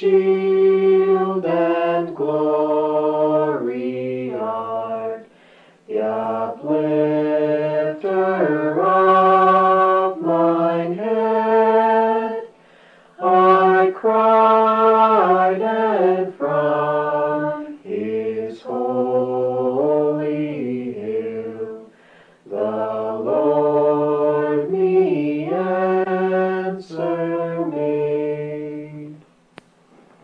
دین گوی آٹ یات مرم آئی آئ